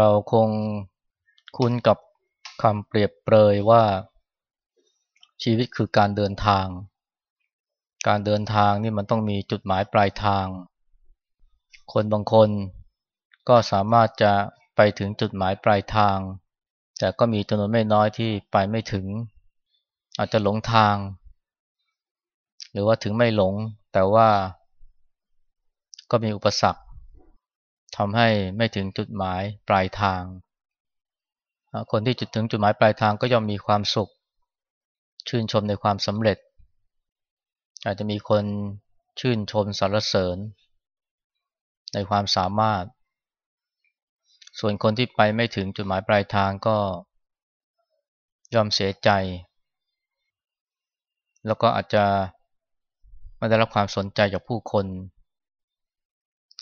เราคงคุ้นกับคำเปรียบเปรยว่าชีวิตคือการเดินทาง การเดินทางนี่มันต้องมีจุดหมายปลายทาง คนบางคนก็สามารถจะไปถึงจุดหมายปลายทาง แต่ก็มีจำนวนไม่น้อยที่ไปไม่ถึง อาจจะหลงทาง หรือว่าถึงไม่หลง แต่ว่าก็มีอุปสรรค ทำให้ไม่ถึงจุดหมายปลายทาง คนที่จุดถึงจุดหมายปลายทางก็ย่อมมีความสุข ชื่นชมในความสำเร็จ อาจจะมีคนชื่นชมสรรเสริญ ในความสามารถ ส่วนคนที่ไปไม่ถึงจุดหมายปลายทางก็ยอมเสียใจ แล้วก็อาจจะไม่ได้รับความสนใจจากผู้คน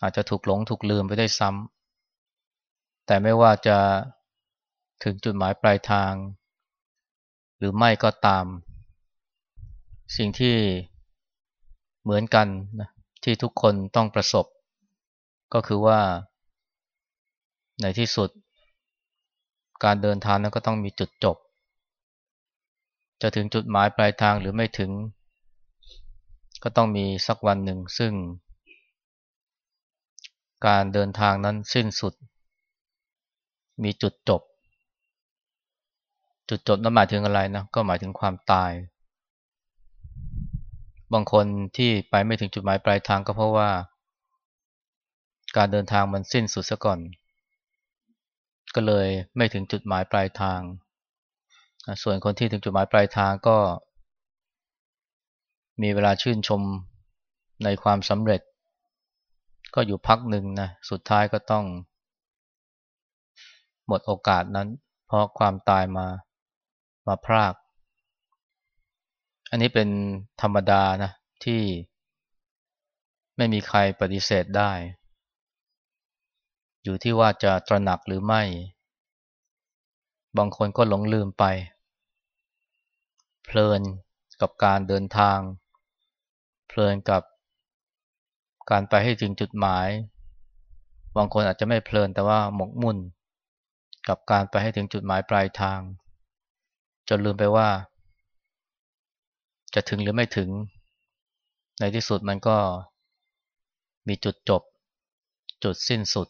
อาจจะถูกหลงถูกลืมไปได้ซ้ำแต่ไม่ว่าจะถึงจุดหมายปลายทาง หรือไม่ก็ตาม สิ่งที่เหมือนกันนะที่ทุกคนต้องประสบ ก็คือว่า ในที่สุด การเดินทางนั้นก็ต้องมีจุดจบ จะถึงจุดหมายปลายทางหรือไม่ถึง ก็ต้องมีสักวันหนึ่งซึ่ง การเดินทางนั้นสิ้นสุด มีจุดจบ จุดจบนั้นหมายถึงอะไรนะ ก็หมายถึงความตาย บางคนที่ไปไม่ถึงจุดหมายปลายทางก็เพราะว่า การเดินทางมันสิ้นสุดซะก่อน ก็เลยไม่ถึงจุดหมายปลายทาง ส่วนคนที่ถึงจุดหมายปลายทางก็ มีเวลาชื่นชมในความสำเร็จ ก็อยู่พักหนึ่งนะสุดท้ายก็ต้อง หมดโอกาสนั้น เพราะความตายมามาพราก อันนี้เป็นธรรมดานะที่ไม่มีใครปฏิเสธได้ อยู่ที่ว่าจะตระหนักหรือไม่ บางคนก็หลงลืมไป เพลินกับการเดินทาง เพลินกับ การไปให้ถึงจุดหมาย บางคนอาจจะไม่เพลินแต่ว่าหมกมุ่น กับการไปให้ถึงจุดหมายปลายทาง จนลืมไปว่า จะถึงหรือไม่ถึง ในที่สุดมันก็มีจุดจบ จุดสิ้นสุด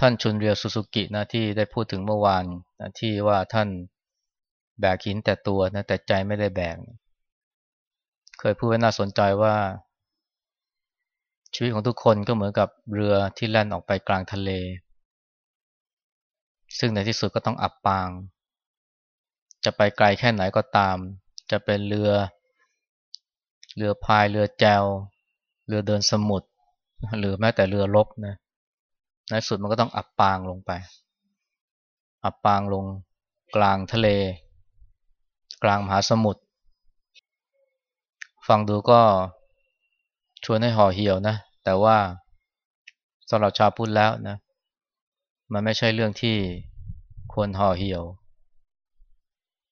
ท่านชุนเรียวสุสุกินะที่ได้พูดถึงเมื่อวานนะที่ว่าท่านแบกหินแต่ตัวนะแต่ใจไม่ได้แบก เคยพูดไว้น่าสนใจว่า ชีวิตของทุกคนก็เหมือนกับเรือที่แล่นออกไปกลางทะเล ซึ่งในที่สุดก็ต้องอับปาง จะไปไกลแค่ไหนก็ตาม จะเป็นเรือ เรือพายเรือแจว เรือเดินสมุทรหรือแม้แต่เรือรบนะในสุดมันก็ต้องอับปางลงไป อับปางลงกลางทะเล กลางมหาสมุทรฟังดูก็ วนให้ห่อเหี่ยวนะ แต่ว่าสำหรับชาวพุทธแล้วนะ มันไม่ใช่เรื่องที่ควรห่อเหี่ยว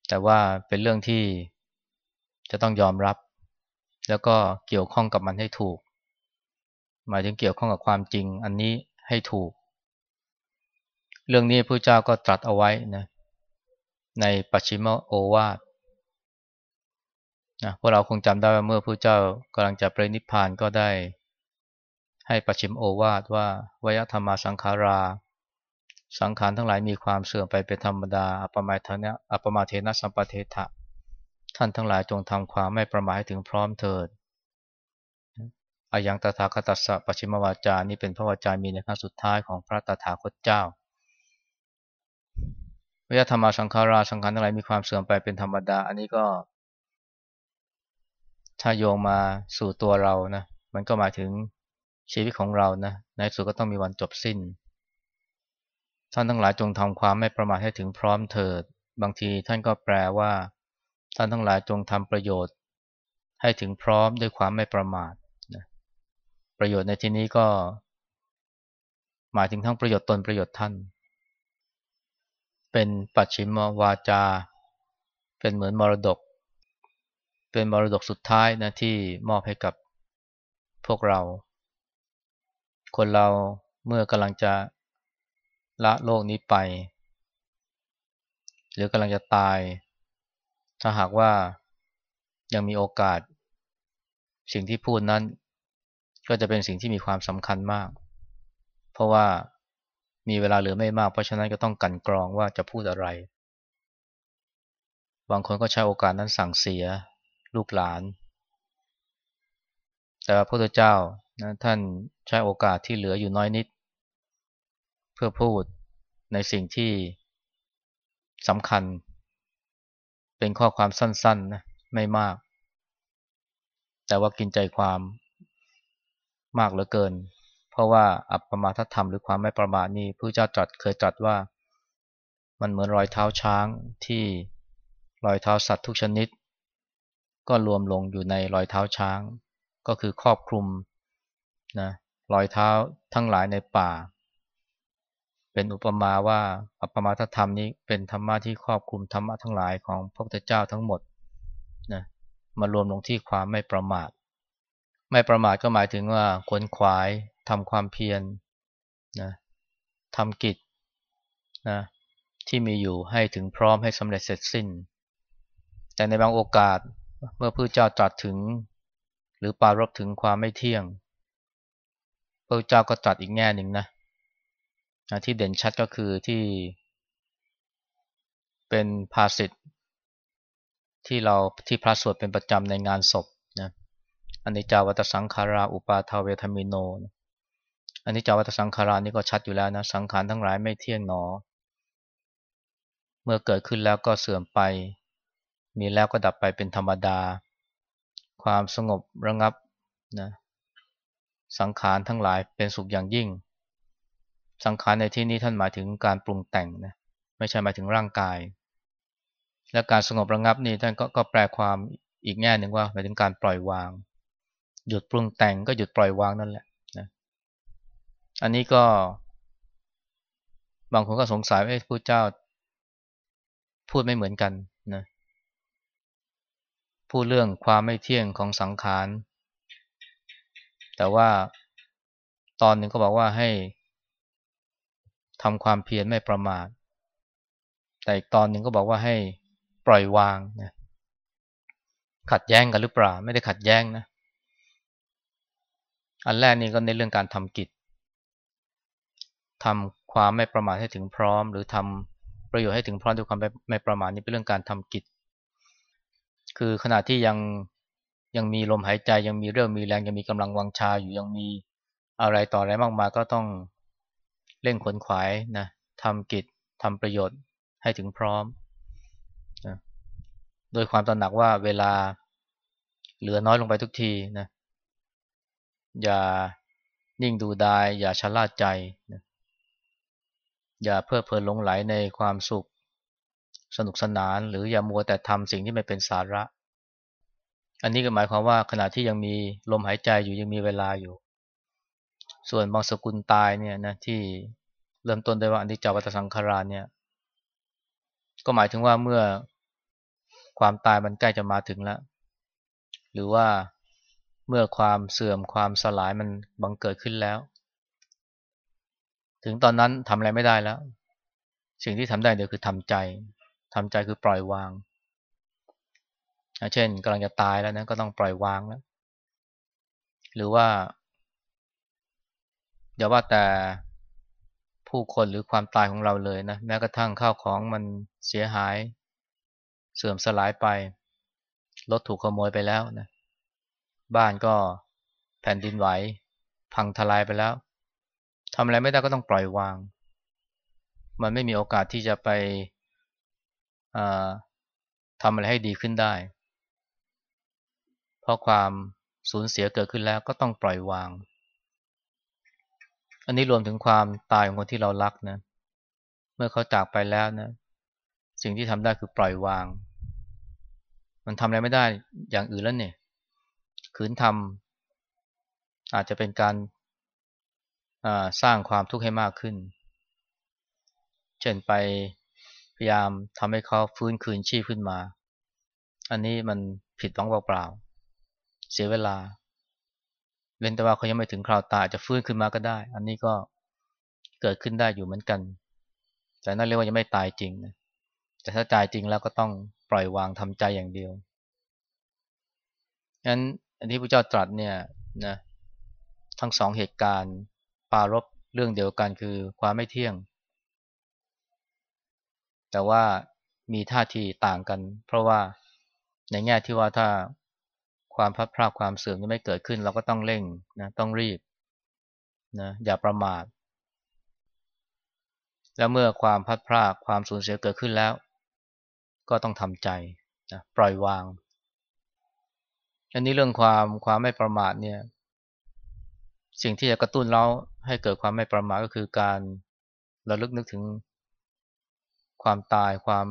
แต่ว่าเป็นเรื่องที่จะต้องยอมรับ แล้วก็เกี่ยวข้องกับมันให้ถูก หมายถึงเกี่ยวข้องกับความจริงอันนี้ให้ถูก เรื่องนี้พระเจ้าก็ตรัสเอาไว้นะ ในปัจฉิมโอวาท นะพวกเราคงจำได้ว่าเมื่อพระเจ้ากำลังจะปรินิพพานก็ได้ ให้ประชิมโอวาทว่าวยธรรมาสังขารา สังขารทั้งหลายมีความเสื่อมไปเป็นธรรมดาอัปมาเทนะอัปมาเทนะสัมปเทถะท่านทั้งหลายจงทำความไม่ประมาทให้ถึงพร้อมเถิดอายังตถาคตัสสะปชิมวาจานี่เป็นพระวาจามีในครั้งสุดท้ายของพระตถาคตเจ้าวิยธรรมาสังขาราสังขารทั้งหลายมีความเสื่อมไปเป็นธรรมดา อันนี้ก็ ถ้าโยงมาสู่ตัวเรานะ มันก็หมายถึงชีวิตของเรานะ ในสุดก็ต้องมีวันจบสิ้น ท่านทั้งหลายจงทำความไม่ประมาทให้ถึงพร้อมเถิด บางทีท่านก็แปลว่า ท่านทั้งหลายจงทำประโยชน์ ให้ถึงพร้อมด้วยความไม่ประมาทนะประโยชน์ในที่นี้ก็ หมายถึงทั้งประโยชน์ตนประโยชน์ท่าน เป็นปัจฉิมวาจา เป็นเหมือนมรดก เป็นมรดกสุดท้ายนะที่มอบให้กับพวกเรา คนเราเมื่อกำลังจะละโลกนี้ไป หรือกำลังจะตาย ถ้าหากว่ายังมีโอกาส สิ่งที่พูดนั้น ก็จะเป็นสิ่งที่มีความสำคัญมาก เพราะว่ามีเวลาเหลือไม่มาก เพราะฉะนั้นก็ต้องกันกรองว่าจะพูดอะไร บางคนก็ใช้โอกาสนั้นสั่งเสีย ลูกหลาน แต่พระพุทธเจ้านะท่านใช้โอกาสที่เหลืออยู่น้อยนิด เพื่อพูดในสิ่งที่สำคัญ เป็นข้อความสั้นๆนะไม่มาก แต่ว่ากินใจความมากเหลือเกิน เพราะว่าอัปปมาทธรรมหรือความไม่ประมาทนี่พระเจ้าจัดเคยจัดว่ามันเหมือนรอยเท้าช้างที่รอยเท้าสัตว์ทุกชนิด ก็รวมลงอยู่ในรอยเท้าช้าง ก็คือครอบคลุมนะรอยเท้าทั้งหลายในป่า เป็นอุปมาว่าอัปมาทธรรมนี้เป็นธรรมะที่ครอบคลุมธรรมะทั้งหลายของพระพุทธเจ้าทั้งหมดนะมารวมลงที่ความไม่ประมาท ไม่ประมาทก็หมายถึงว่าขวนขวายทำความเพียรนะทำกิจนะที่มีอยู่ให้ถึงพร้อมให้สำเร็จเสร็จสิ้น แต่ในบางโอกาส เมื่อพระเจ้าตรัสถึง หรือปารบถึงความไม่เที่ยงพระเจ้าก็ตรัสอีกแง่หนึ่งนะที่เด่นชัดก็คือที่ เป็นภาษิตที่เราที่พระสวดเป็นประจำในงานศพนะอันนี้จาวัตสังขาราอุปาทาเวทมิโนอันนี้จาวัตสังขารานี่ก็ชัดอยู่แล้วนะสังขารทั้งหลายไม่เที่ยงหนอ เมื่อเกิดขึ้นแล้วก็เสื่อมไป มีแล้วก็ดับไปเป็นธรรมดา ความสงบระงับนะสังขารทั้งหลายเป็นสุขอย่างยิ่ง สังขารในที่นี้ท่านหมายถึงการปรุงแต่งนะไม่ใช่หมายถึงร่างกาย และการสงบระงับนี่ท่านก็ก็แปลความอีกแง่หนึ่งว่าหมายถึงการปล่อยวาง หยุดปรุงแต่งก็หยุดปล่อยวางนั่นแหละนะอันนี้ก็ บางคนก็สงสัยว่าพระเจ้าพูดไม่เหมือนกัน พูดเรื่องความไม่เที่ยงของสังขาร แต่ว่าตอนหนึ่งก็บอกว่าให้ทำความเพียรไม่ประมาท แต่อีกตอนหนึ่งก็บอกว่าให้ปล่อยวางนะขัดแย้งกันหรือเปล่า ไม่ได้ขัดแย้งนะ อันแรกนี่ก็ในเรื่องการทำกิจทำความไม่ประมาทให้ถึงพร้อม หรือทำประโยชน์ให้ถึงพร้อมด้วยความไม่ประมาทนี่เป็นเรื่องการทำกิจ คือขณะที่ยังยังมีลมหายใจยังมีเรื่องมีแรงยังมีกำลังวังชาอยู่ยังมีอะไรต่ออะไรมากมายก็ต้องเร่งขนขวายนะทำกิจทำประโยชน์ให้ถึงพร้อมนะโดยความตระหนักว่าเวลาเหลือน้อยลงไปทุกทีนะอย่านิ่งดูดาย อย่าชะล่าใจนะอย่าเพื่อเพลินหลงไหลในความสุข สนุกสนาน หรืออย่ามัวแต่ทำสิ่งที่ไม่เป็นสาระ อันนี้ก็หมายความว่าขณะที่ยังมีลมหายใจอยู่ยังมีเวลาอยู่ ส่วนบางสกุลตายเนี่ยนะที่เริ่มต้นได้ว่าอนิจจวัตสังขาราเนี่ย ก็หมายถึงว่าเมื่อความตายมันใกล้จะมาถึงแล้ว หรือว่าเมื่อความเสื่อมความสลายมันบังเกิดขึ้นแล้ว ถึงตอนนั้นทำอะไรไม่ได้แล้ว สิ่งที่ทำได้เดียวคือทำใจ ทำใจคือปล่อยวาง เช่นกำลังจะตายแล้วนะก็ต้องปล่อยวางแล้ว หรือว่าอย่าว่าแต่ผู้คนหรือความตายของเราเลยนะแม้กระทั่งข้าวของมันเสียหาย เสื่อมสลายไปรถถูกขโมยไปแล้วนะบ้านก็แผ่นดินไหว พังทลายไปแล้วทำอะไรไม่ได้ก็ต้องปล่อยวาง มันไม่มีโอกาสที่จะไป ทำอะไรให้ดีขึ้นได้ เพราะความสูญเสียเกิดขึ้นแล้วก็ต้องปล่อยวาง อันนี้รวมถึงความตายของคนที่เรารักนะ เมื่อเขาจากไปแล้วนะ สิ่งที่ทำได้คือปล่อยวาง มันทำอะไรไม่ได้อย่างอื่นแล้วเนี่ยขืนทำอาจจะเป็นการสร้างความทุกข์ให้มากขึ้น เช่นไป พยายามทำให้เขาฟื้นคืนชีพขึ้นมา อันนี้มันผิดต้องเปล่าเสียเวลา เว้นแต่ว่าเขายังไม่ถึงคราวตายจะฟื้นขึ้นมาก็ได้ อันนี้ก็เกิดขึ้นได้อยู่เหมือนกัน แต่นั่นเรียกว่ายังไม่ตายจริงนะ แต่ถ้าตายจริงแล้วก็ต้องปล่อยวางทำใจอย่างเดียวงั้นอันที่พระเจ้าตรัสเนี่ยนะทั้งสองเหตุการณ์ปารบเรื่องเดียวกันคือความไม่เที่ยง แต่ว่ามีท่าทีต่างกัน เพราะว่าในแง่ที่ว่าถ้าความพัดพลาดความเสื่อมจะไม่เกิดขึ้น เราก็ต้องเร่งนะต้องรีบนะอย่าประมาทแล้วเมื่อความพัดพลาดความสูญเสียเกิดขึ้นแล้ว ก็ต้องทำใจนะปล่อยวางอันนี้เรื่องความความไม่ประมาทเนี่ย สิ่งที่จะกระตุ้นเราให้เกิดความไม่ประมาทก็คือการระลึกนึกถึง ความตายความ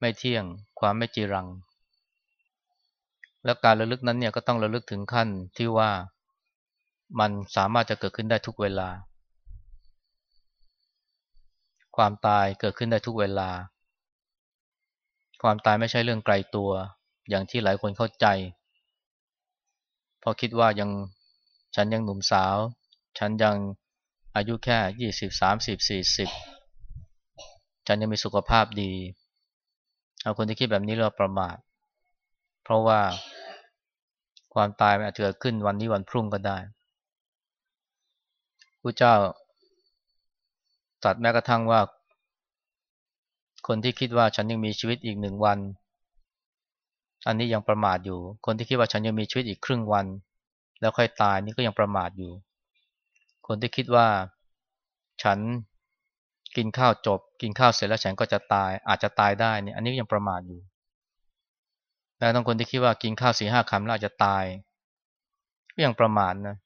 ไม่เที่ยง ความไม่จีรัง แล้วการระลึกนั้นเนี่ยก็ต้องระลึกถึงขั้นที่ว่ามันสามารถจะเกิดขึ้นได้ทุกเวลา ความตายเกิดขึ้นได้ทุกเวลา ความตายไม่ใช่เรื่องไกลตัว อย่างที่หลายคนเข้าใจเพราะคิดว่ายังฉันยังหนุ่มสาว ฉันยังอายุแค่ยี่สิบสามสิบสี่สิบ ฉันยังมีสุขภาพดี เอาคนที่คิดแบบนี้เราประมาท เพราะว่าความตายมันอาจจะเกิดขึ้นวันนี้วันพรุ่งก็ได้ผู้เจ้าตัดแม้กระทั่งว่า คนที่คิดว่าฉันยังมีชีวิตอีกหนึ่งวัน อันนี้ยังประมาทอยู่ คนที่คิดว่าฉันยังมีชีวิตอีกครึ่งวัน แล้วค่อยตายนี่ก็ยังประมาทอยู่ คนที่คิดว่าฉัน กินข้าวจบ กินข้าวเสร็จแล้วฉันก็จะตาย อาจจะตายได้เนี่ยอันนี้ยังประมาทอยู่แล้วต้องคนที่คิดว่ากินข้าวสี่ห้าคำแล้วอาจจะตายก็ยังประมาทนะ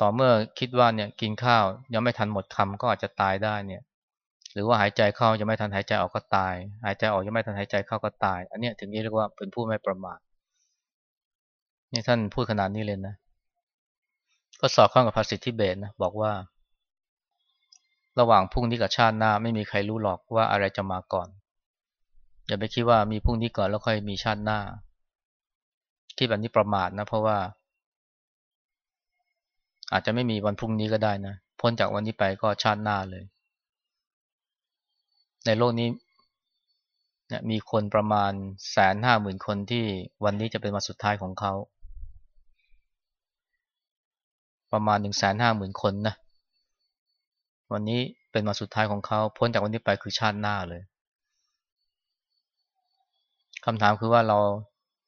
ต่อเมื่อคิดว่าเนี่ยกินข้าวยังไม่ทันหมดคำก็อาจจะตายได้เนี่ย หรือว่าหายใจเข้ายังไม่ทันหายใจออกก็ตาย หายใจออกยังไม่ทันหายใจเข้าก็ตาย อันนี้ถึงนี้เรียกว่าเป็นผู้ไม่ประมาทนี่ท่านพูดขนาดนี้เลยนะ ก็สอบข้องกับภาษิตทิเบตนะบอกว่า ระหว่างพรุ่งนี้กับชาติหน้าไม่มีใครรู้หรอกว่าอะไรจะมาก่อน อย่าไปคิดว่ามีพรุ่งนี้ก่อนแล้วค่อยมีชาติหน้า คิดแบบนี้ประมาทนะ เพราะว่า อาจจะไม่มีวันพรุ่งนี้ก็ได้นะ พ้นจากวันนี้ไปก็ชาติหน้าเลย ในโลกนี้มีคนประมาณแสนห้าหมื่นคนที่วันนี้จะเป็นวันสุดท้ายของเขา ประมาณหนึ่งแสนห้าหมื่นคนนะ วันนี้เป็นวันสุดท้ายของเขาพ้นจากวันนี้ไปคือชาติหน้าเลยคำถามคือว่าเรา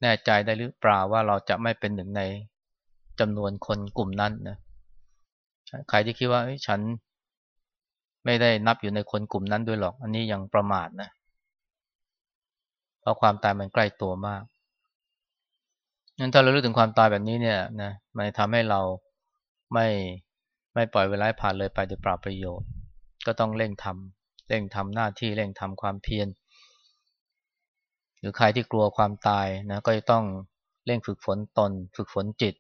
แน่ใจได้หรือเปล่าว่าเราจะไม่เป็นหนึ่งในจำนวนคนกลุ่มนั้นนะใครที่คิดว่าฉันไม่ได้นับอยู่ในคนกลุ่มนั้นด้วยหรอก อันนี้ยังประมาทนะ เพราะความตายมันใกล้ตัวมากงั้นถ้าเรารู้ถึงความตายแบบนี้เนี่ยนะมันทำให้เราไม่ ไม่ปล่อยเวลาผ่านเลยไปโดยเปล่าประโยชน์ ก็ต้องเร่งทำเร่งทำหน้าที่เร่งทำความเพียรหรือใครที่กลัวความตายนะก็จะต้องเร่งฝึกฝนตน ฝึกฝนจิต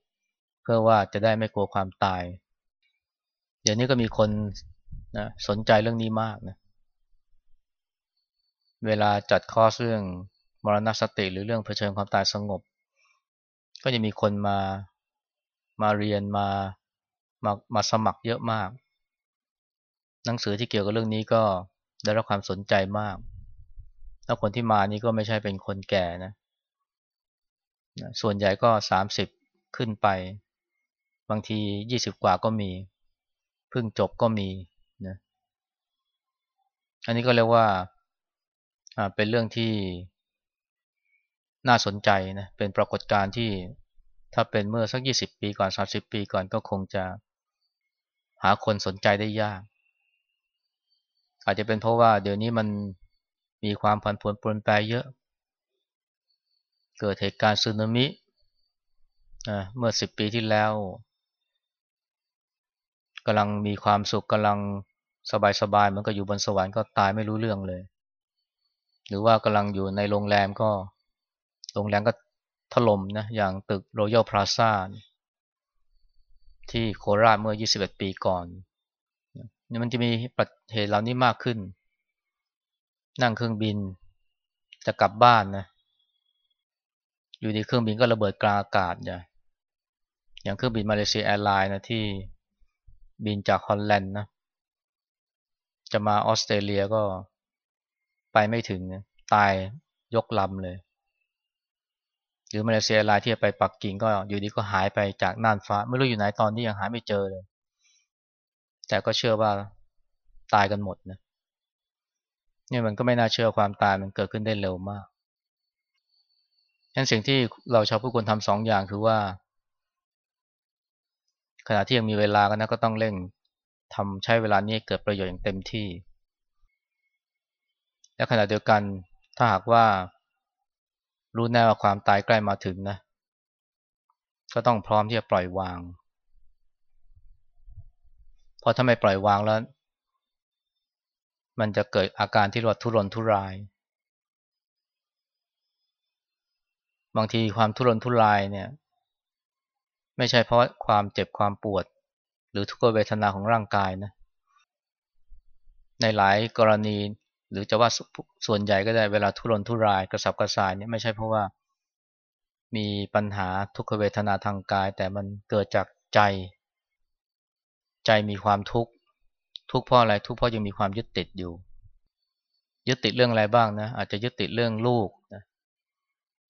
เพื่อว่าจะได้ไม่กลัวความตาย เดี๋ยวนี้ก็มีคนนะสนใจเรื่องนี้มากนะเวลาจัดคอร์สเรื่องมรณสติหรือเรื่องเผชิญความตายสงบ ก็จะมีคนมามาเรียนมา มามาสมัครเยอะมาก หนังสือที่เกี่ยวกับเรื่องนี้ก็ได้รับความสนใจมาก แล้วคนที่มานี่ก็ไม่ใช่เป็นคนแก่นะ ส่วนใหญ่ก็สามสิบขึ้นไป บางทียี่สิบกว่าก็มี เพิ่งจบก็มีนะ อันนี้ก็เรียกว่าเป็นเรื่องที่น่าสนใจนะ เป็นปรากฏการณ์ที่ถ้าเป็นเมื่อสักยี่สิบปีก่อนสาสิบปีก่อนก็คงจะ หาคนสนใจได้ยาก อาจจะเป็นเพราะว่าเดี๋ยวนี้มันมีความผันผวนปรนแปรเยอะ เกิดเหตุการณ์สึนามิเมื่อสิบปีที่แล้วกำลังมีความสุขกำลังสบายๆมันก็อยู่บนสวรรค์ก็ตายไม่รู้เรื่องเลย หรือว่ากำลังอยู่ในโรงแรมก็ โรงแรมก็ถล่มนะ อย่างตึกรอยัลพลาซ่า ที่โคราชเมื่อ 21 ปีก่อนนี่มันจะมีเหตุเหล่านี้มากขึ้น นั่งเครื่องบินจะกลับบ้านนะ อยู่ดีเครื่องบินก็ระเบิดกลางอากาศอย่างอย่างเครื่องบินมาเลเซียแอร์ไลน์นะที่บินจากฮอลแลนด์นะ จะมาออสเตรเลียก็ไปไม่ถึงตายยกลำเลย หรือมาเลเซียลายที่จะไปปักกิ่งก็อยู่ดีก็หายไปจากน่านฟ้า ไม่รู้อยู่ไหนตอนนี้ยังหาไม่เจอเลย แต่ก็เชื่อว่าตายกันหมดนะเนี่ยมันก็ไม่น่าเชื่อความตายมันเกิดขึ้นได้เร็วมากฉะนั้นสิ่งที่เราชาวผู้คนทำสองอย่างคือว่า ขณะที่ยังมีเวลากันนะก็ต้องเร่งทำใช้เวลานี้เกิดประโยชน์อย่างเต็มที่ และขณะเดียวกันถ้าหากว่า รู้แน่ว่าความตายใกล้มาถึงนะ ก็ต้องพร้อมที่จะปล่อยวาง เพราะถ้าไม่ปล่อยวางแล้ว มันจะเกิดอาการที่รวดทุรนทุราย บางทีความทุรนทุรายเนี่ย ไม่ใช่เพราะความเจ็บความปวด หรือทุกขเวทนาของร่างกายนะ ในหลายกรณี หรือจะว่าส่วนใหญ่ก็ได้เวลาทุรนทุรายกระสับกระส่ายเนี่ยไม่ใช่เพราะว่า มีปัญหาทุกขเวทนาทางกาย แต่มันเกิดจากใจ ใจมีความทุกข์ทุกข์เพราะอะไรทุกข์เพราะยังมีความยึดติดอยู่ ยึดติดเรื่องอะไรบ้างนะ อาจจะยึดติดเรื่องลูกนะ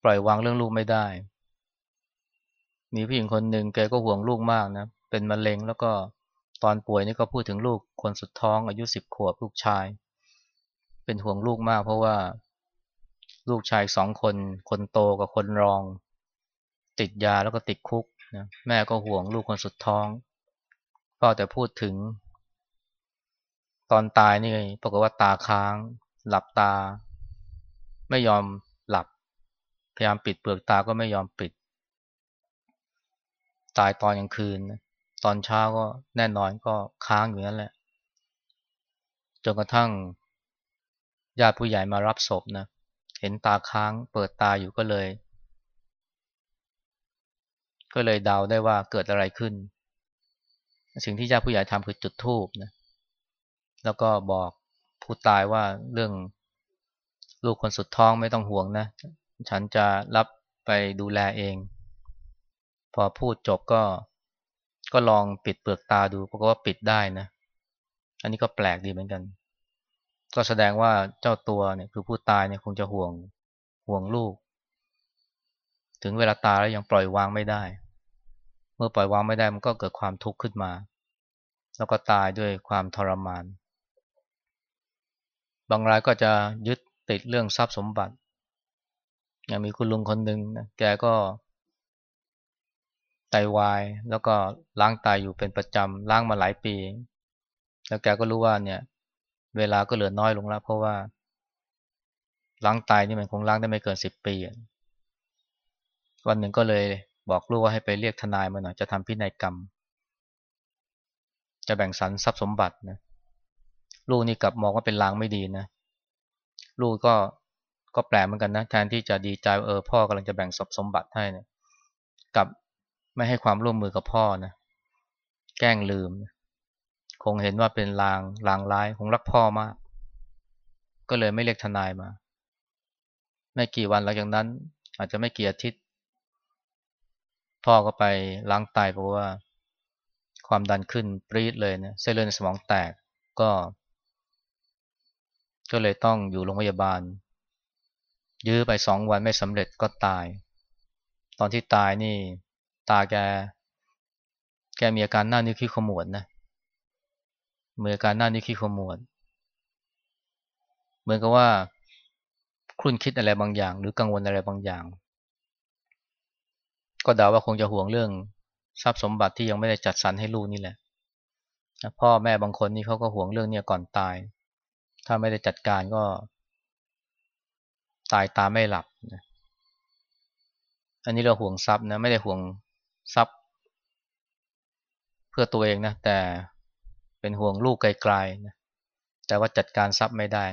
ปล่อยวางเรื่องลูกไม่ได้ มีผู้หญิงคนหนึ่งแกก็ห่วงลูกมากนะเป็นมะเร็งแล้วก็ตอนป่วยนี่ก็พูดถึงลูกคนสุดท้องอายุสิบขวบลูกชาย เป็นห่วงลูกมากเพราะว่าลูกชายสองคน คนโตกับคนรอง ติดยาแล้วก็ติดคุกนะแม่ก็ห่วงลูกคนสุดท้องก็แต่พูดถึง ตอนตายนี่ปรากฏว่าตาค้าง หลับตา ไม่ยอมหลับ พยายามปิดเปลือกตาก็ไม่ยอมปิด ตายตอนกลางคืน ตอนเช้าก็แน่นอนก็ค้างอยู่นั่นแหละจนกระทั่ง ญาติผู้ใหญ่มารับศพนะ เห็นตาค้างเปิดตาอยู่ก็เลย ก็เลยเดาได้ว่าเกิดอะไรขึ้น สิ่งที่ญาติผู้ใหญ่ทำคือจุดธูปนะ แล้วก็บอกผู้ตายว่าเรื่องลูกคนสุดท้องไม่ต้องห่วงนะ ฉันจะรับไปดูแลเอง พอพูดจบก็ก็ลองปิดเปลือกตาดูปรากฏว่าปิดได้นะ อันนี้ก็แปลกดีเหมือนกัน ก็แสดงว่าเจ้าตัวเนี่ยคือผู้ตายเนี่ยคงจะห่วงห่วงลูก ถึงเวลาตายแล้วยังปล่อยวางไม่ได้ เมื่อปล่อยวางไม่ได้มันก็เกิดความทุกข์ขึ้นมา แล้วก็ตายด้วยความทรมาน บางรายก็จะยึดติดเรื่องทรัพย์สมบัติ อย่างมีคุณลุงคนหนึ่งนะแกก็ไตาวายแล้วก็ล้างตายอยู่เป็นประจำล้างมาหลายปี แล้วแกก็รู้ว่าเนี่ย เวลาก็เหลือน้อยลงแล้ว เพราะว่าล้างตายนี่มันคงล้างได้ไม่เกินสิบปีวันหนึ่งก็เลยบอกลูกว่าให้ไปเรียกทนายมาหน่อยจะทำพินัยกรรม จะแบ่งสรรทรัพย์สมบัตินะลูกนี่กลับมองว่าเป็นลางไม่ดีนะ ลูกก็ก็แปลเหมือนกันนะแทนที่จะดีใจเออพ่อกำลังจะแบ่งทรัพย์สมบัติให้นะกับไม่ให้ความร่วมมือกับพ่อนะแกล้งลืมนะ คงเห็นว่าเป็นลางลางร้ายคงรักพ่อมาก ก็เลยไม่เรียกทนายมา ไม่กี่วันหลังจากนั้น อาจจะไม่กี่อาทิตย์ พ่อก็ไปล้างไตเพราะว่า ความดันขึ้นปรี๊ดเลยเนะเส้นเลือดในสมองแตกก็ ก็เลยต้องอยู่โรงพยาบาล ยื้อไปสองวันไม่สำเร็จก็ตาย ตอนที่ตายนี่ ตาแก แกมีอาการหน้านิ้วขี้ขมวดนะเเหมือนการหน้านิ้วขี้ขมวด เหมือนกับว่าครุ่นคิดอะไรบางอย่าง หรือกังวลอะไรบางอย่าง ก็เดาว่าคงจะห่วงเรื่องทรัพย์สมบัติที่ยังไม่ได้จัดสรรให้ลูกนี่แหละพ่อแม่บางคนนี่เขาก็ห่วงเรื่องเนี้ยก่อนตาย ถ้าไม่ได้จัดการก็ ตายตาไม่หลับนะอันนี้เราห่วงทรัพย์นะไม่ได้ห่วงทรัพย์ เพื่อตัวเองนะแต่ เป็นห่วงลูกไกลๆนะแต่ว่าจัดการทรัพย์ไม่ได้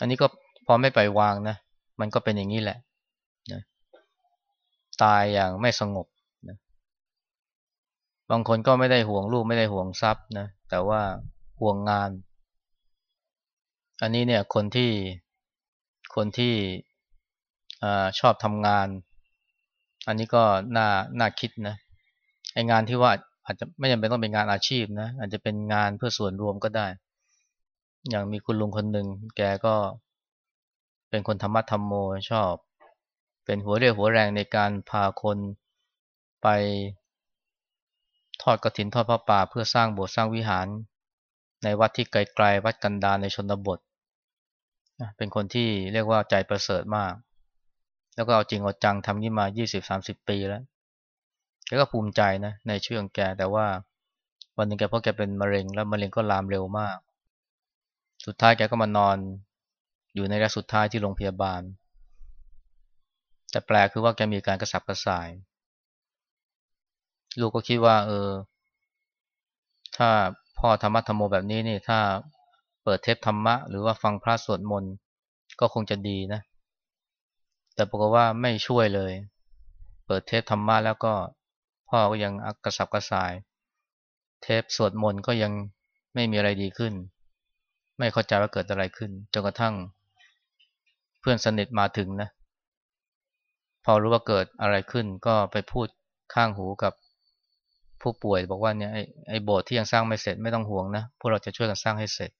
อันนี้ก็พอไม่ไปวางนะมันก็เป็นอย่างนี้แหละนะตายอย่างไม่สงบนะบางคนก็ไม่ได้ห่วงลูกไม่ได้ห่วงทรัพย์นะแต่ว่าห่วงงาน อันนี้เนี่ยคนที่คนที่ชอบทำงาน อันนี้ก็น่าน่าคิดนะไองานที่ว่า อาจจะไม่จำเป็นต้องเป็นงานอาชีพนะ อาจจะเป็นงานเพื่อส่วนรวมก็ได้ อย่างมีคุณลุงคนหนึ่งแกก็เป็นคนธรรมะธรรมโมชอบ เป็นหัวเรี่ยวหัวแรงในการพาคนไปทอดกระถินทอดพระป่า เพื่อสร้างโบสถ์สร้างวิหาร ในวัดที่ไกลๆวัดกันดารในชนบท เป็นคนที่เรียกว่าใจประเสริฐมาก แล้วก็เอาจริงเอาจังทำนี้มา 20-30 ปีแล้ว แกก็ภูมิใจนะในชื่อของแกแต่ว่า วันหนึ่งแกเพราะแกเป็นมะเร็ง แล้วมะเร็งก็ลามเร็วมาก สุดท้ายแกก็มานอนอยู่ในระยะสุดท้ายที่โรงพยาบาล แต่แปลคือว่าแกมีการกระสับกระส่าย ลูกก็คิดว่า เออ ถ้าพ่อธรรมะธรรมโมแบบนี้นี่ถ้าเปิดเทปธรรมะ หรือว่าฟังพระสวดมนต์ก็คงจะดีนะ แต่ปรากฏว่าไม่ช่วยเลย เปิดเทปธรรมะแล้วก็ พ่อก็ยังกระสับกระส่าย เทปสวดมนต์ก็ยังไม่มีอะไรดีขึ้น ไม่เข้าใจว่าเกิดอะไรขึ้นจนกระทั่ง เพื่อนสนิทมาถึงนะ พอรู้ว่าเกิดอะไรขึ้น ก็ไปพูดข้างหูกับผู้ป่วยบอกว่าเนี่ยไอ้ไอโบสถ์ที่ยังสร้างไม่เสร็จไม่ต้องห่วงนะพวกเราจะช่วยกันสร้างให้เสร็จ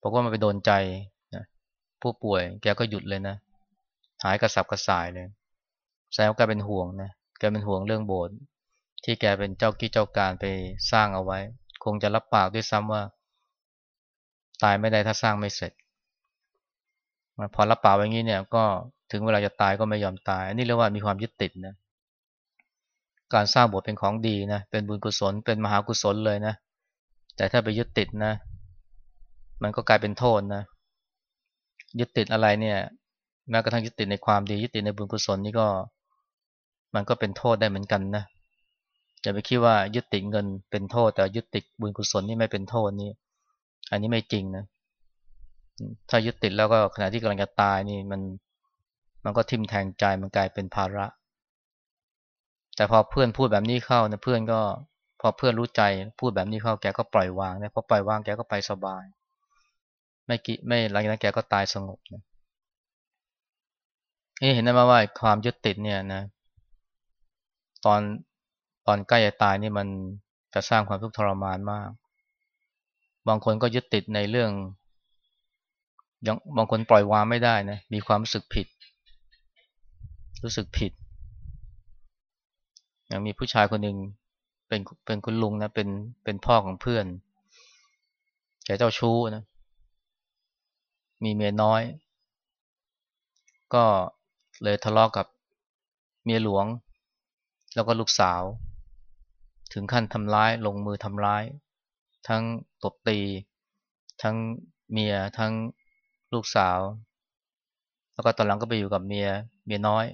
บอกว่ามันไปโดนใจนะผู้ป่วยแกก็หยุดเลยนะ หายกระสับกระส่ายเลยแสดงว่าแกเป็นห่วงนะ แกเป็นห่วงเรื่องโบสถ์ที่แกเป็นเจ้ากี้เจ้าการไปสร้างเอาไว้ คงจะรับปากด้วยซ้ำว่า ตายไม่ได้ถ้าสร้างไม่เสร็จพอรับปากไว้งี้เนี่ยก็ถึงเวลาจะตายก็ไม่ยอมตาย อันนี้เรียกว่ามีความยึดติดนะการสร้างโบสถ์เป็นของดีนะเป็นบุญกุศลเป็นมหากุศลเลยนะ แต่ถ้าไปยึดติดนะ มันก็กลายเป็นโทษนะยึดติดอะไรเนี่ยแม้กระทั่งยึดติดในความดียึดติดในบุญกุศลนี่ก็ มันก็เป็นโทษได้เหมือนกันนะอย่าไปคิดว่ายึดติดเงินเป็นโทษ แต่ยึดติดบุญกุศลนี่ไม่เป็นโทษนี่อันนี้ไม่จริงนะถ้ายึดติดแล้วก็ขณะที่กำลังจะตายนี่มันมันก็ทิ่มแทงใจมันกลายเป็นภาระ แต่พอเพื่อนพูดแบบนี้เข้านะเพื่อนก็พอเพื่อนรู้ใจพูดแบบนี้เข้าแกก็ปล่อยวางนะพอปล่อยวางแกก็ไปสบาย ไม่กิไม่หลังจากนั้นแกก็ตายสงบนะนี่เห็นได้ไหมว่าความยึดติดเนี่ยนะ ตอนตอนใกล้จะตายนี่มันจะสร้างความทุกข์ทรมานมาก บางคนก็ยึดติดในเรื่องยังบางคนปล่อยวางไม่ได้นะ มีความรู้สึกผิด รู้สึกผิด อย่างมีผู้ชายคนหนึ่งเป็นเป็นคุณลุงนะเป็นเป็นพ่อของเพื่อนแกเจ้าชู้นะ มีเมียน้อย ก็เลยทะเลาะกกับเมียหลวง แล้วก็ลูกสาว ถึงขั้นทำร้ายลงมือทำร้าย ทั้งตบตี ทั้งเมียทั้งลูกสาว แล้วก็ตอนหลังก็ไปอยู่กับเมียเมียน้อย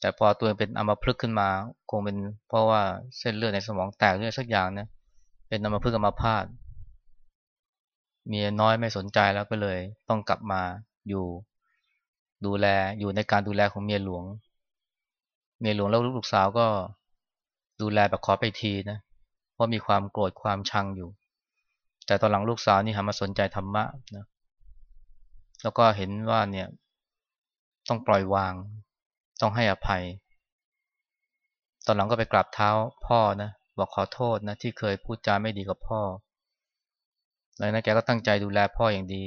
แต่พอตัวเองเป็นอัมพฤกษ์ขึ้นมา คงเป็นเพราะว่าเส้นเลือดในสมองแตกเรื่องสักอย่างนะเป็นอัมพฤกษ์อัมพาตเมียน้อยไม่สนใจแล้วก็เลย ต้องกลับมาอยู่ดูแลอยู่ในการดูแลของเมียหลวง เมียหลวงแล้วลูกสาวก็ดูแลแบบขอไปทีนะเพราะมีความโกรธความชังอยู่ แต่ตอนหลังลูกสาวนี่หันมาสนใจธรรมะนะแล้วก็เห็นว่าเนี่ยต้องปล่อยวาง ต้องให้อภัย ตอนหลังก็ไปกราบเท้าพ่อนะบอกขอโทษนะที่เคยพูดจาไม่ดีกับพ่อแล้วนะแกก็ตั้งใจดูแลพ่ออย่างดี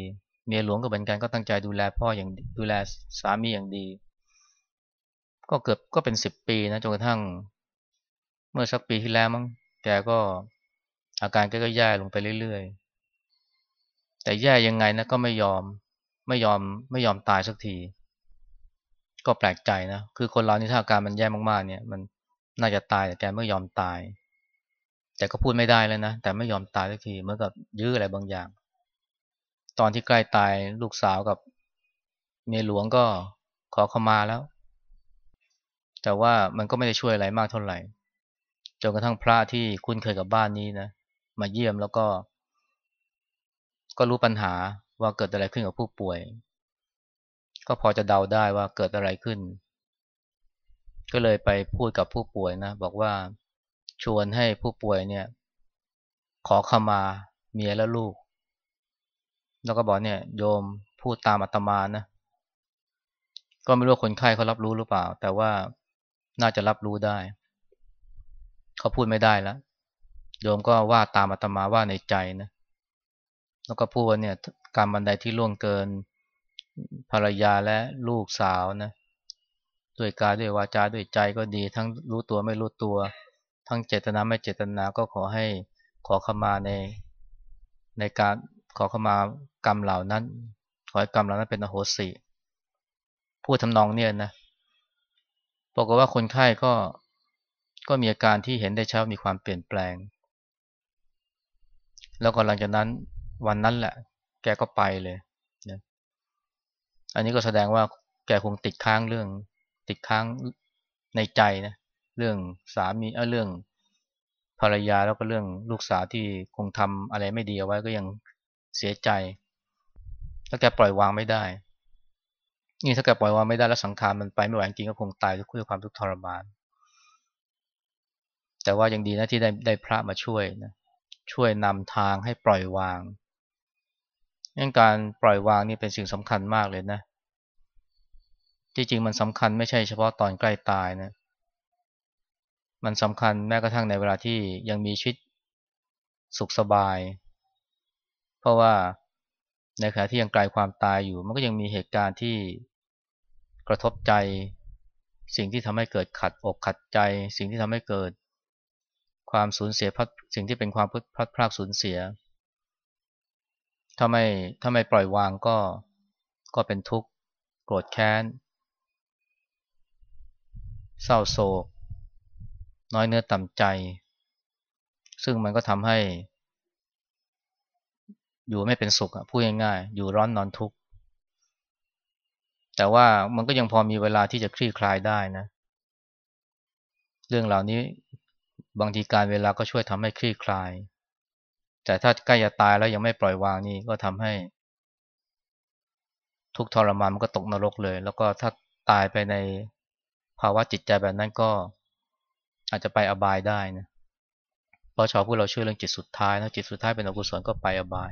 เมียหลวงก็เหมือนกันก็ตั้งใจดูแลพ่ออย่างดูแลสามีอย่างดี ก็เกือบก็เป็นสิบปีนะจนกระทั่ง เมื่อสักปีที่แล้วมั้งแกก็อาการแกก็แย่ลงไปเรื่อยๆ แต่แย่ยังไงนะก็ไม่ยอมไม่ยอมไม่ยอมตายสักที ก็แปลกใจนะ คือคนเรานี่ถ้าอาการมันแย่มากๆ เนี่ยมันน่าจะตายแต่แกไม่ยอมตาย แต่ก็พูดไม่ได้เลยนะ แต่ไม่ยอมตายสักทีเหมือนกับยื้ออะไรบางอย่าง ตอนที่ใกล้ตายลูกสาวกับเมียหลวงก็ขอเข้ามาแล้ว แต่ว่ามันก็ไม่ได้ช่วยอะไรมากเท่าไหร่จนกระทั่งพระที่คุ้นเคยกับบ้านนี้นะมาเยี่ยมแล้วก็ ก็รู้ปัญหาว่าเกิดอะไรขึ้นกับผู้ป่วย ก็พอจะเดาได้ว่าเกิดอะไรขึ้น ก็เลยไปพูดกับผู้ป่วยนะบอกว่าชวนให้ผู้ป่วยเนี่ย ขอขมาเมียและลูก แล้วก็บอกเนี่ย โยมพูดตามอาตมานะ ก็ไม่รู้คนไข้เขารับรู้หรือเปล่า แต่ว่า น่าจะรับรู้ได้ เขาพูดไม่ได้แล้วโยมก็ว่าตามอาตมาว่าในใจนะ แล้วก็พูดว่าเนี่ยกรรบันไดที่ล่วงเกิน ภรรยาและลูกสาวนะด้วยกายด้วยวาจาด้วยใจก็ดี ทั้งรู้ตัวไม่รู้ตัว ทั้งเจตนาไม่เจตนาก็ขอให้ขอขมาใน ในการขอขมากรรมเหล่านั้น ขอให้กรรมเหล่านั้นเป็นอโหสิพูดทำนองเนี่ยนะ บอกว่าคนไข้ก็ก็มีอาการที่เห็นได้ชัดมีความเปลี่ยนแปลง แล้วก็หลังจากนั้นวันนั้นแหละ แกก็ไปเลยนะอันนี้ก็แสดงว่าแกคงติดค้างเรื่อง ติดค้างในใจนะเรื่องสามีเออเรื่องภรรยาแล้วก็เรื่องลูกสาวที่คงทำอะไรไม่ดีเอาไว้ก็ยังเสียใจถ้าแกปล่อยวางไม่ได้ นี่ถ้าแกปล่อยวางไม่ได้แล้วสังขารมันไปไม่ไหวจริงก็คงตายด้วยความทุกข์ทรมาน แต่ว่ายังดีนะที่ได้ได้พระมาช่วยนะช่วยนำทางให้ปล่อยวางงั้นการปล่อยวางนี่เป็นสิ่งสำคัญมากเลยนะ ที่จริงมันสำคัญไม่ใช่เฉพาะตอนใกล้ตายนะ มันสำคัญแม้กระทั่งในเวลาที่ยังมีชีวิตสุขสบาย เพราะว่าในขณะที่ยังไกลความตายอยู่ มันก็ยังมีเหตุการณ์ที่ ระทบใจ สิ่งที่ทำให้เกิดขัดอกขัดใจ สิ่งที่ทำให้เกิด ความสูญเสียพัดสิ่งที่เป็นความพัดพลากสูญเสียถ้าไม่ถ้าไม่ปล่อยวางก็ก็เป็นทุกข์โกรธแค้น เศร้าโศก น้อยเนื้อต่ำใจ ซึ่งมันก็ทำให้ อยู่ไม่เป็นสุขพูดง่ายๆอยู่ร้อนนอนทุกข์ แต่ว่ามันก็ยังพอมีเวลาที่จะคลี่คลายได้นะ เรื่องเหล่านี้บางทีการเวลาก็ช่วยทำให้คลี่คลาย แต่ถ้าใกล้จะตายแล้วยังไม่ปล่อยวางนี่ก็ทำให้ ทุกทรมานมันก็ตกนรกเลย แล้วก็ถ้าตายไปในภาวะจิตใจแบบนั้นก็อาจจะไปอบายได้นะเพราะชาวพูดเราเชื่อเรื่องจิตสุดท้ายนะจิตสุดท้ายเป็นอกุศลก็ไปอบาย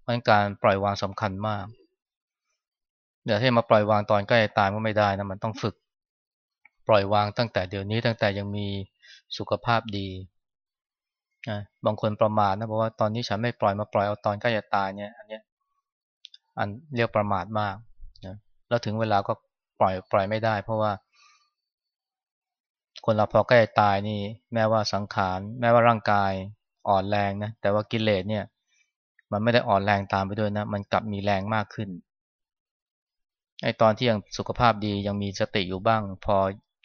เพราะการปล่อยวางสำคัญมาก เดี๋ยวให้มาปล่อยวางตอนใกล้ตายก็ไม่ได้นะมันต้องฝึก ปล่อยวางตั้งแต่เดี๋ยวนี้ตั้งแต่ยังมีสุขภาพดีนะบางคนประมาทนะเพราะว่าตอนนี้ฉันไม่ปล่อยมาปล่อยเอาตอนใกล้จะตายเนี่ยอันเนี้ยอันเรียกประมาทมากนะแล้วถึงเวลาก็ปล่อยปล่อยไม่ได้ เพราะว่า คนเราพอใกล้ตายนี่ แม้ว่าสังขารแม้ว่าร่างกายอ่อนแรงนะแต่ว่ากิเลสเนี่ย มันไม่ได้อ่อนแรงตามไปด้วยนะ มันกลับมีแรงมากขึ้น ไอตอนที่ยังสุขภาพดียังมีสติอยู่บ้าง พอ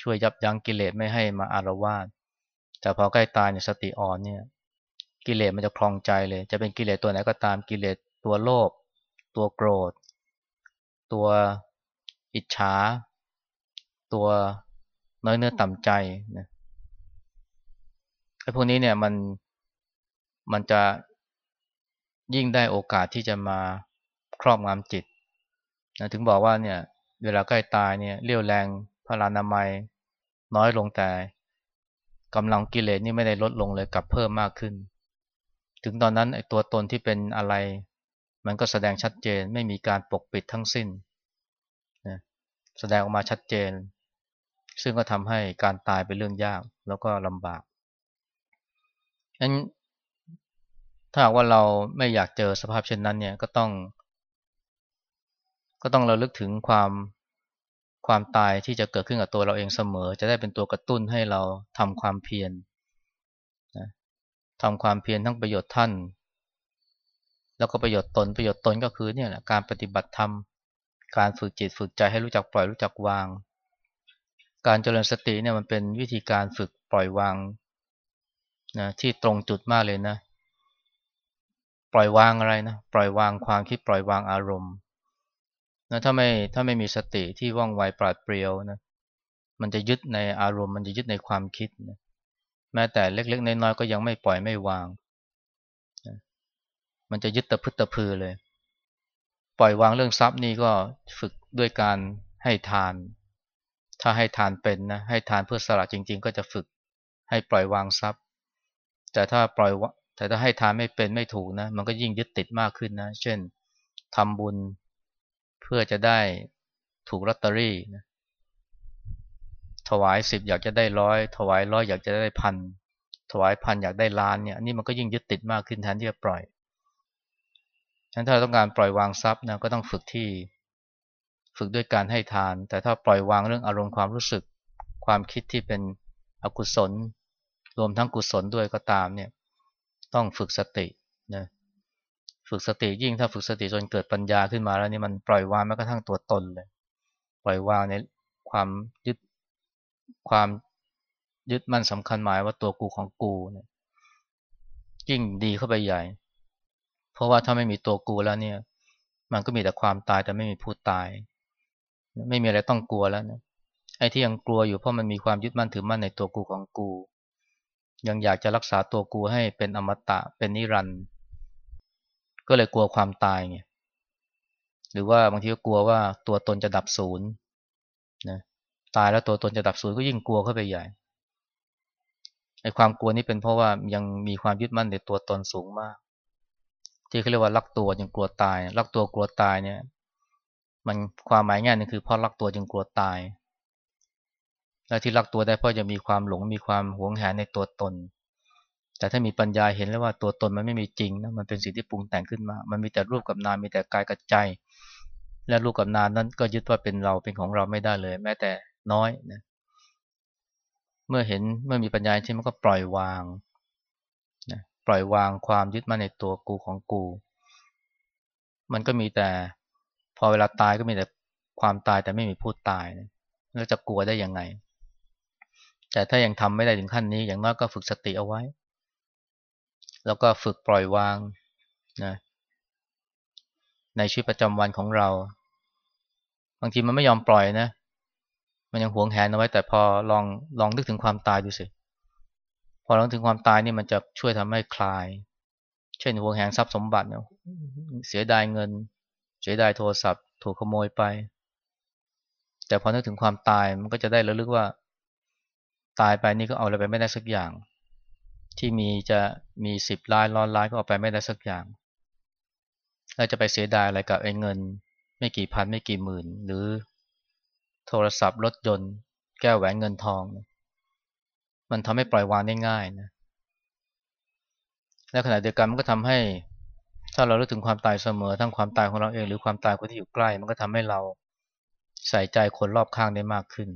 ช่วยยับยั้งกิเลสไม่ให้มาอารวาสแต่พอใกล้ตายเนี่ยสติอ่อนเนี่ย กิเลสมันจะคลองใจเลย จะเป็นกิเลสตัวไหนก็ตามกิเลสตัวโลภตัวโกรธ ตัวอิจฉา ตัวน้อยเนื้อต่ำใจนะไอ้พวกนี้เนี่ยมันมันจะยิ่งได้โอกาสที่จะมาครอบงำจิต นะถึงบอกว่าเนี่ยเวลาใกล้ตายเนี่ยเรี่ยวแรงพลานามัยน้อยลงแต่กำลังกิเลสนี่ไม่ได้ลดลงเลยกลับเพิ่มมากขึ้น ถึงตอนนั้นไอ้ตัวตนที่เป็นอะไร มันก็แสดงชัดเจนไม่มีการปกปิดทั้งสิ้นนะแสดงออกมาชัดเจน ซึ่งก็ทำให้การตายเป็นเรื่องยากแล้วก็ลำบากนั้นถ้าหากว่าเราไม่อยากเจอสภาพเช่นนั้นเนี่ยก็ต้อง ก็ต้องเราลึกถึงความความตายที่จะเกิดขึ้นกับตัวเราเองเสมอ จะได้เป็นตัวกระตุ้นให้เราทำความเพียรนะทำความเพียรทั้งประโยชน์ท่าน แล้วก็ประโยชน์ตนประโยชน์ตนก็คือเนี่ยแหละการปฏิบัติธรรมการฝึกจิตฝึกใจให้รู้จักปล่อยรู้จักวาง การเจริญสติเนี่ยมันเป็นวิธีการฝึกปล่อยวางนะที่ตรงจุดมากเลยนะ ปล่อยวางอะไรนะ ปล่อยวางความคิดปล่อยวางอารมณ์ นะถ้าไม่ถ้าไม่มีสติที่ว่องไวปราดเปรียวนะมันจะยึดในอารมณ์มันจะยึดในความคิดนะแม้แต่เล็กๆน้อยๆก็ยังไม่ปล่อยไม่วางนะมันจะยึดตะพึดตะพือเลย ปล่อยวางเรื่องทรัพย์นี่ก็ฝึกด้วยการให้ทาน ถ้าให้ทานเป็นนะให้ทานเพื่อสละจริง ๆ ก็จะฝึกให้ปล่อยวางทรัพย์ แต่ถ้าปล่อยแต่ถ้าให้ทานไม่เป็นไม่ถูกนะ มันก็ยิ่งยึดติดมากขึ้นนะ เช่นทำบุญ เพื่อจะได้ถูกลอตเตอรี่นะถวายสิบอยากจะได้ร้อยถวายร้อยอยากจะได้พันถวายพันอยากได้ล้านเนี่ยนี่มันก็ยิ่งยึดติดมากขึ้นแทนที่จะปล่อยฉะนั้นถ้าเราต้องการปล่อยวางทรัพย์นะก็ต้องฝึกที่ ฝึกด้วยการให้ทาน แต่ถ้าปล่อยวางเรื่องอารมณ์ความรู้สึก ความคิดที่เป็นอกุศล รวมทั้งกุศลด้วยก็ตามเนี่ยต้องฝึกสตินะ ฝึกสติยิ่งถ้าฝึกสติจนเกิดปัญญาขึ้นมาแล้วนี่มันปล่อยวางแม้กระทั่งตัวตนเลย ปล่อยวางในความยึดความยึดมั่นสำคัญหมายว่าตัวกูของกูเนี่ยยิ่งดีเข้าไปใหญ่ เพราะว่าถ้าไม่มีตัวกูแล้วเนี่ย มันก็มีแต่ความตายแต่ไม่มีผู้ตาย ไม่มีอะไรต้องกลัวแล้วนะไอ้ที่ยังกลัวอยู่เพราะมันมีความยึดมั่นถือมั่นในตัวกูของกู ยังอยากจะรักษาตัวกูให้เป็นอมตะเป็นนิรันดร์ ก็เลยกลัวความตายไงหรือว่าบางทีก็กลัวว่าตัวตนจะดับศูนย์นะตายแล้วตัวตนจะดับศูนย์ก็ยิ่งกลัวเข้าไปใหญ่ไอ้ความกลัวนี้เป็นเพราะว่ายังมีความยึดมั่นในตัวตนสูงมาก ที่เขาเรียกว่ารักตัวยังกลัวตายรักตัวกลัวตายเนี่ย มันความหมายง่ายนึงคือเพราะรักตัวจึงกลัวตายและที่รักตัวได้เพราะจะมีความหลงมีความหวงแหนในตัวตน แต่ถ้ามีปัญญาเห็นแล้วว่าตัวตนมันไม่มีจริงนะมันเป็นสิ่งที่ปรุงแต่งขึ้นมา มันมีแต่รูปกับนามมีแต่กายกับใจ และรูปกับนามนั้นก็ยึดว่าเป็นเราเป็นของเราไม่ได้เลย แม้แต่น้อยนะเมื่อเห็นเมื่อมีปัญญาที่มันก็ปล่อยวางนะปล่อยวางความยึดมั่นในตัวกูของกู มันก็มีแต่พอเวลาตายก็มีแต่ความตายแต่ไม่มีผู้ตายนะแล้วจะกลัวได้ยังไง แต่ถ้ายังทำไม่ได้ถึงขั้นนี้อย่างน้อยก็ฝึกสติเอาไว้ แล้วก็ฝึกปล่อยวางนะในชีวิตประจำวันของเรา บางทีมันไม่ยอมปล่อยนะ มันยังหวงแหนเอาไว้แต่พอลองลองนึกถึงความตายดูสิพอลองถึงความตายนี่มันจะช่วยทำให้คลาย เช่นหวงแหนทรัพย์สมบัติเนี่ยเสียดายเงิน เสียดายโทรศัพท์ ถูกขโมยไป แต่พอนึกถึงความตายมันก็จะได้ระลึกว่า ตายไปนี่ก็เอาอะไรไปไม่ได้สักอย่าง ที่มีจะมีสิบล้านร้อยล้านก็เอาไปไม่ได้สักอย่าง แล้วจะไปเสียดายอะไรกับไอ้เงิน ไม่กี่พันไม่กี่หมื่น หรือโทรศัพท์รถยนต์ แก้วแหวนเงินทอง มันทำให้ปล่อยวางได้ง่ายนะและขณะเดียวกันมันก็ทำให้ ถ้าเราเลือกถึงความตายเสมอ ทั้งความตายของเราเอง หรือความตายคนที่อยู่ใกล้ มันก็ทำให้เราใส่ใจคนรอบข้างได้มากขึ้น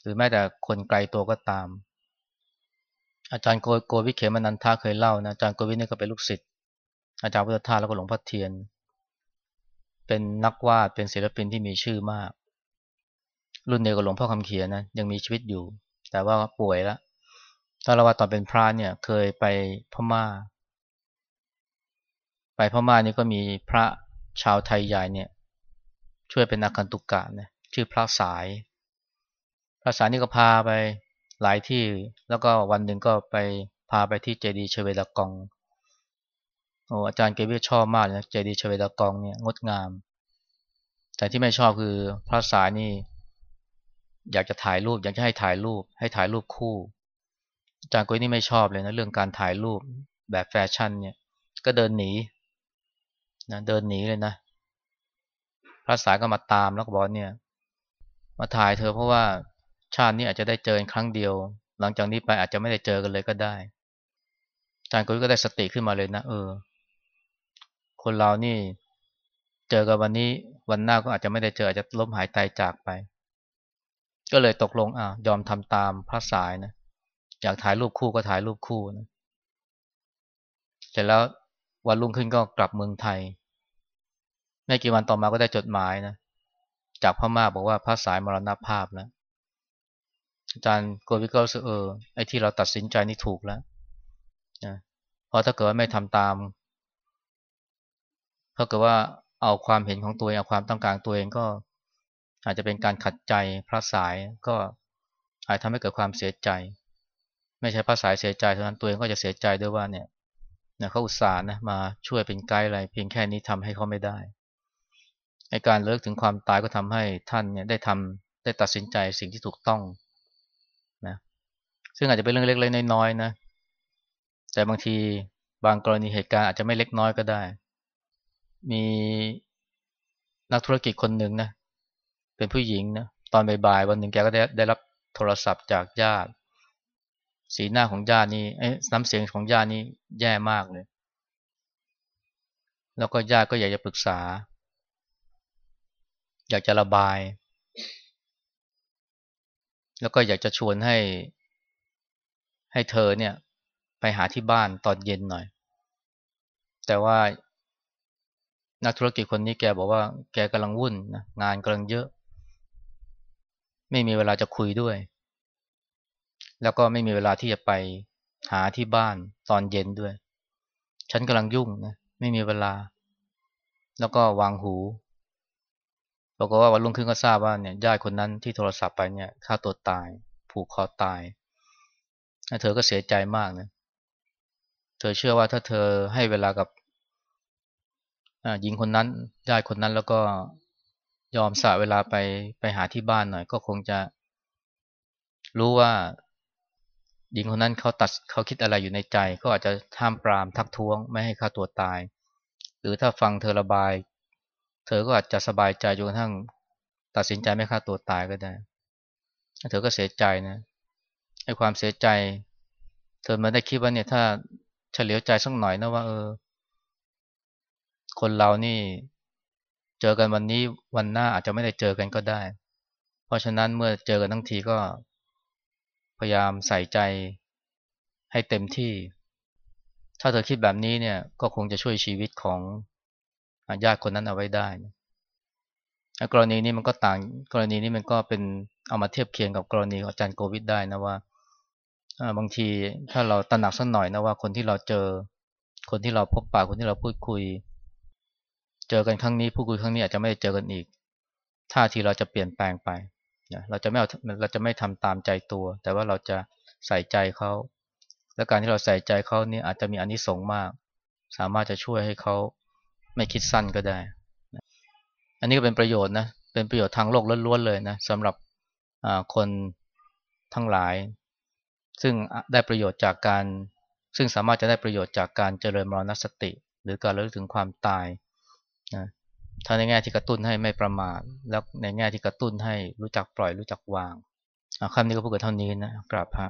หรือแม้แต่คนไกลตัวก็ตาม อาจารย์โกวิเขมนันทาเคยเล่านะอาจารย์โกวินี่ก็เป็นลูกศิษย์อาจารย์พุทธทาสแล้วก็หลวงพ่อเทียน เป็นนักวาดเป็นศิลปินที่มีชื่อมาก รุ่นเดียวกับหลวงพ่อคำเขียนนะยังมีชีวิตอยู่ แต่ว่าป่วยแล้วถ้าเราว่าตอนเป็นพระเนี่ยเคยไปพม่า ไปพม่านี่ก็มีพระชาวไทยใหญ่เนี่ย ช่วยเป็นนักขันตุกกะนะชื่อพระสาย พระสายนี่ก็พาไป หลายที่แล้วก็วันหนึ่งก็ไปพาไปที่เจดีย์เชเวดากองโอ้อาจารย์เกวิชอบมากนะเจดีย์เชเวดากองเนี่ยงดงาม แต่ที่ไม่ชอบคือพระสายนี่อยากจะถ่ายรูปอยากจะให้ถ่ายรูป ให้ถ่ายรูปคู่ อาจารย์กุ้ยนี่ไม่ชอบเลยนะเรื่องการถ่ายรูปแบบแฟชั่นเนี่ย ก็เดินหนีนะเดินหนีเลยนะพระสายก็มาตามแล้วก็บอกเนี่ย มาถ่ายเธอเพราะว่า ชาตินี้อาจจะได้เจอครั้งเดียว หลังจากนี้ไปอาจจะไม่ได้เจอกันเลยก็ได้อาจารย์กุ้ยก็ได้สติขึ้นมาเลยนะเออ คนเรานี่เจอกันวันนี้วันหน้าก็อาจจะไม่ได้เจออาจจะล้มหายตายจากไป ก็เลยตกลงอะยอมทำตามพระสายนะอยากถ่ายรูปคู่ก็ถ่ายรูปคู่นะเสร็จแล้ววันรุ่งขึ้นก็กลับเมืองไทย ไม่กี่วันต่อมาก็ได้จดหมายนะ จากพม่าบอกว่าพระสายมรณภาพแล้ว อาจารย์โกวิกก็รู้สึกเออไอ้ที่เราตัดสินใจนี่ถูกแล้วนะเพราะถ้าเกิดว่าไม่ทำตามถ้าเกิดว่าเอาความเห็นของตัวเองเอาความต้องการตัวเองก็ อาจจะเป็นการขัดใจพระสายก็อาจทำให้เกิดความเสียใจ ไม่ใช่พระสายเสียใจเท่านั้นตัวเองก็จะเสียใจด้วยว่าเนี่ยเนี่ยเขาอุตส่าห์นะมาช่วยเป็นไกด์อะไรเพียงแค่นี้ทำให้เขาไม่ได้ในการเลิกถึงความตายก็ทำให้ท่านเนี่ยได้ทำได้ตัดสินใจสิ่งที่ถูกต้องนะ ซึ่งอาจจะเป็นเรื่องเล็กๆน้อยๆนะ แต่บางทีบางกรณีเหตุการณ์อาจจะไม่เล็กน้อยก็ได้ มีนักธุรกิจคนหนึ่งนะ เป็นผู้หญิงนะ ตอนบ่ายๆวันหนึ่งแกก็ได้ได้รับโทรศัพท์จากญาติ สีหน้าของญาตินี่เอ๊ะน้ำเสียงของญาตินี่แย่มากเลย แล้วก็ญาติก็อยากจะปรึกษา อยากจะระบาย แล้วก็อยากจะชวนให้ ให้เธอเนี่ยไปหาที่บ้านตอนเย็นหน่อย แต่ว่านักธุรกิจคนนี้แกบอกว่าแกกำลังวุ่นนะงานกำลังเยอะ ไม่มีเวลาจะคุยด้วย แล้วก็ไม่มีเวลาที่จะไปหาที่บ้านตอนเย็นด้วย ฉันกำลังยุ่งนะไม่มีเวลา แล้วก็วางหูบอกว่าวันรุ่งขึ้นก็ทราบว่าเนี่ยญาติคนนั้นที่โทรศัพท์ไปเนี่ยฆ่าตัวตาย ผูกคอตาย เธอก็เสียใจมากนะเธอเชื่อว่าถ้าเธอให้เวลากับหญิงคนนั้นญาติคนนั้นแล้วก็ยอมสละเวลาไปไปหาที่บ้านหน่อย ก็คงจะ รู้ว่าหญิงคนนั้นเขาตัดเขาคิดอะไรอยู่ในใจ ก็อาจจะห้ามปรามทักท้วงไม่ให้ฆ่าตัวตาย หรือถ้าฟังเธอระบาย เธอก็อาจจะสบายใจจนกระทั่ง ตัดสินใจไม่ฆ่าตัวตายก็ได้ เธอก็เสียใจนะ ไอ้ความเสียใจ เธอม่ได้คิดว่าเนี่ยถ้าเฉลียวใจสักหน่อยนะว่า เออ คนเรานี่เจอกันวันนี้วันหน้าอาจจะไม่ได้เจอกันก็ได้ เพราะฉะนั้นเมื่อเจอกันทั้งทีก็ พยายามใส่ใจให้เต็มที่ ถ้าเธอคิดแบบนี้เนี่ย ก็คงจะช่วยชีวิตของญาติคนนั้นเอาไว้ได้กรณีนี้มันก็ต่าง กรณีนี้มันก็เป็นเอามาเทียบเคียงกับกรณีของอาจารย์โควิดได้นะว่า บางทีถ้าเราตระหนักสักหน่อยนะว่าคนที่เราเจอ คนที่เราพบปะคนที่เราพูดคุย เจอกันครั้งนี้พูดคุยครั้งนี้อาจจะไม่ได้เจอกันอีกท่าทีเราจะเปลี่ยนแปลงไปเราจะไม่เอาเราจะไม่ทำตามใจตัว แต่ว่าเราจะใส่ใจเขาและการที่เราใส่ใจเขานี่อาจจะมีอนิสงส์มาก สามารถจะช่วยให้เขาไม่คิดสั้นก็ได้ อันนี้ก็เป็นประโยชน์นะเป็นประโยชน์ทางโลกล้วนๆเลยนะสำหรับคนทั้งหลาย ซึ่งได้ประโยชน์จากการ ซึ่งสามารถจะได้ประโยชน์จากการเจริญมรณสติ หรือการระลึกถึงความตายนะทั้งในแง่ที่กระตุ้นให้ไม่ประมาทแล้วในแง่ที่กระตุ้นให้รู้จักปล่อยรู้จักวางคำนี้ก็พูดกันเท่านี้นะกราบพระ